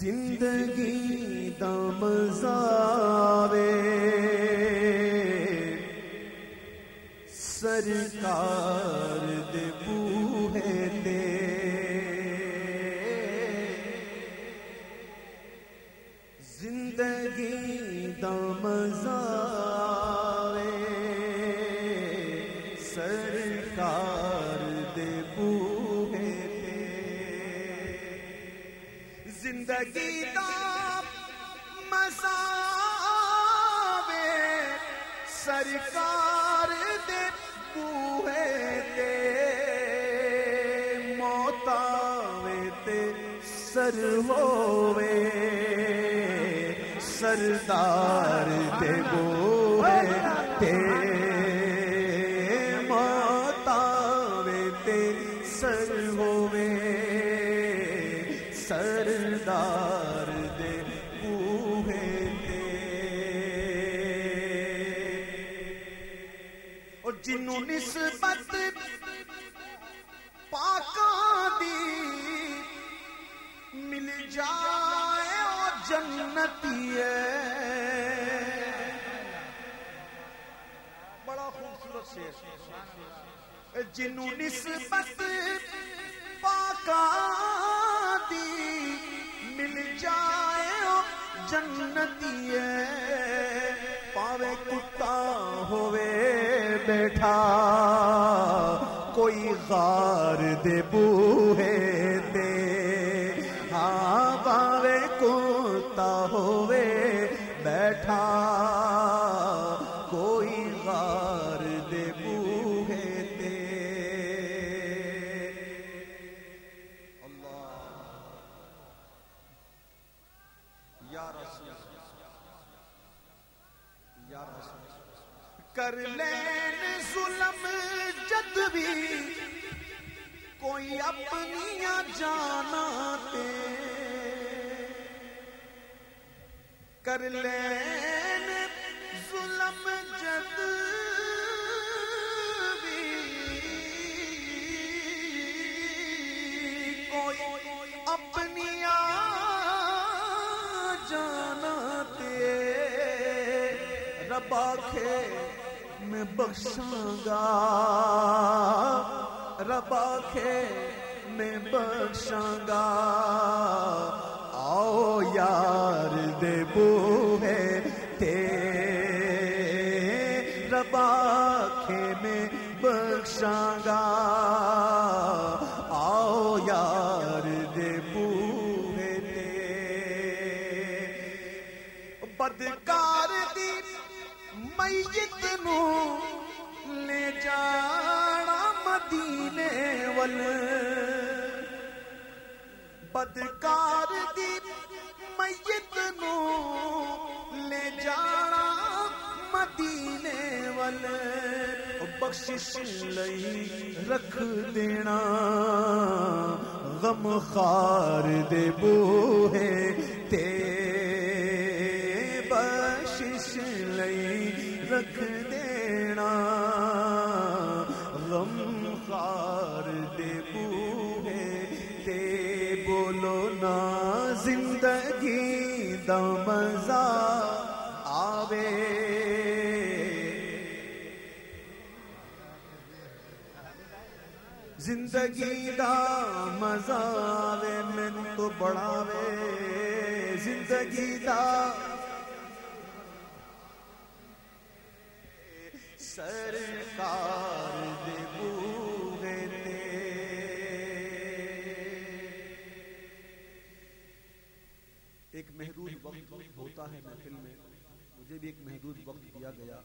زندگی دم زاوے۔ سرکار دے بوہے تے۔ زندگی دم زاوے۔ سرکار زندگی دا مساوے سرکار دے بوہے تے موت آوے تے سر ہووے۔ سردار دے بوہے سردار دے بوہے تے۔ اور جنوں نسبت پاکاں دی مل جائے او جنتی ہے۔ بڑا خوبصورت سے جنوں نسبت پاکاں دی جنتی ہے۔ پاوے کتا ہوئے بیٹھا۔ کوئی غار دے بوہے کر لین ظلم جد بھی کوئی اپنی جانا تے کر لین ظلم جد بھی کوئی اپنی جانا تے ربا کے میں بخشاں گا۔ ربا کے میں بخشاں گا۔ آؤ یار دے بوہے تے۔ ربا کے میں بخشاں گا۔ آؤ یار دے بوہے تے۔ بدکار میت نو لے جانا مدینے ول۔ بدکار دی میت نو لے جانا مدینے ول۔ بخشش لئی رکھ دینا غم خار دے بوہے تے رکھ دینا۔ غم خار دے بوہے تے بولو نا زندگی دا مزہ آوے۔ زندگی دا مزہ آوے من تو بڑھاوے۔ زندگی دا سرکار دے ایک محدود وقت ہوتا ہے محفل میں، مجھے بھی ایک محدود وقت دیا گیا۔